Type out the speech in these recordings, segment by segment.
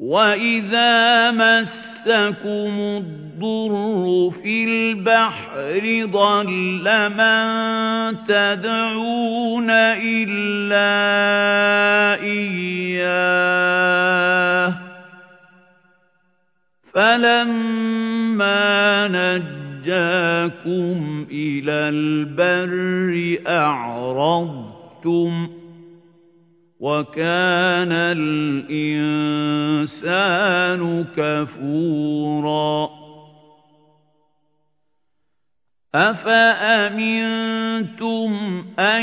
وَإِذَا مَسَّكُمُ الضُّرُّ فِي الْبَحْرِ ضَلَّ مَن تَدْعُونَ إِلَّا إِيَّاهُ فَلَمَّا نَجَّاكُمْ إِلَى الْبَرِّ أَعْرَضْتُمْ وَكَانَ الْإِنسَانُ كَفُورًا. أَفَأَمِنْتُمْ أَنْ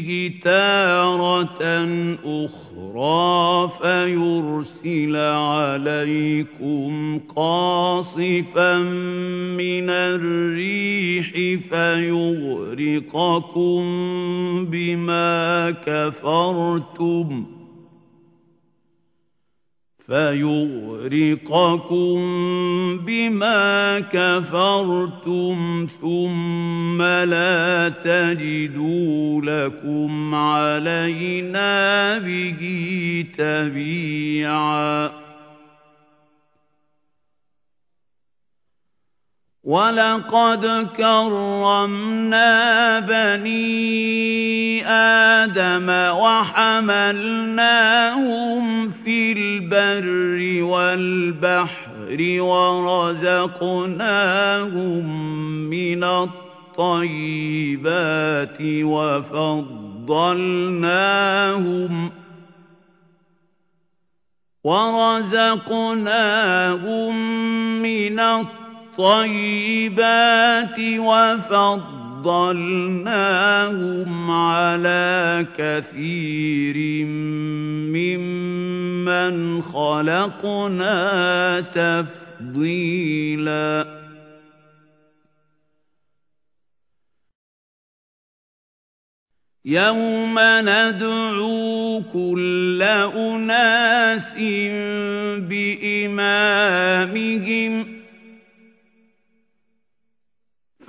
فِيهِ تَارَةً أُخْرَى فَيُرْسِلَ عَلَيْكُمْ قَاصِفًا مِنَ الرِّيحِ فَيُغْرِقَكُم بِمَا كَفَرْتُمْ فَيُغْرِقَكُم بِمَا كَفَرْتُمْ ثُمَّ لَا تَجِدُوا لَكُمْ عَلَيْنَا بِهِ تَبِيعًا وَلَقَدْ كَرَّمْنَا بَنِي آدَمَ وَحَمَلْنَاهُمْ فِي الْبَرِّ وَالْبَحْرِ وَرَزَقْنَاهُم مِّنَ الطَّيِّبَاتِ وَفَضَّلْنَاهُمْ وَرَزَقْنَاهُم مِّنَ الطَّيِّبَاتِ وَفَضَّلْنَاهُمْ عَلَى كَثِيرٍ مِّمَّنْ خَلَقْنَا تَفْضِيلًا. يَوْمَ نَدْعُو كُلَّ أُنَاسٍ بِإِمَامِهِمْ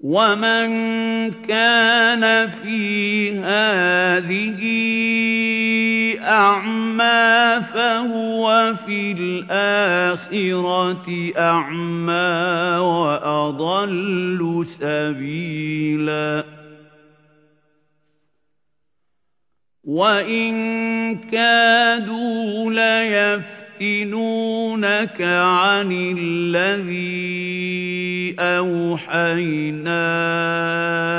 وَمَنْ كَانَ فِي هَذِهِ أَعْمَى فَهُوَ فِي الْآخِرَةِ أَعْمَى وَأَضَلُّ سَبِيلًا وَإِنْ كَادُوا لَيَفْتِنُونَكَ عَنِ الَّذِي أَوْحَيْنَا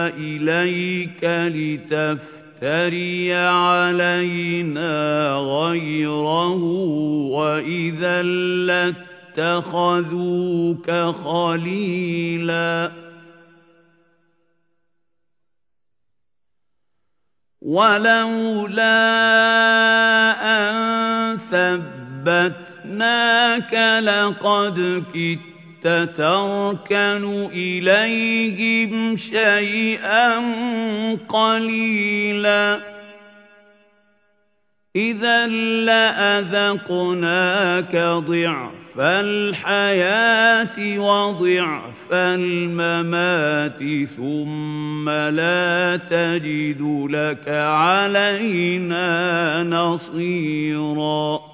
إِلَيْكَ لِتَفْتَرِيَ عَلَيْنَا غَيْرَهُ وَإِذًا لَّاتَّخَذُوكَ خَلِيلًا وَلَوْلَا أَن ثَبَّتْنَاكَ لَقَدْ كِدتَّ تَرْكَنُ إِلَيْهِمْ شَيْئًا قَلِيلًا إِذًا لَّأَذَقْنَاكَ ضِعْفَ الْحَيَاةِ وَضِعْفَ الْمَمَاتِ ثُمَّ لَا تَجِدُ لَكَ عَلَيْنَا نَصِيرًا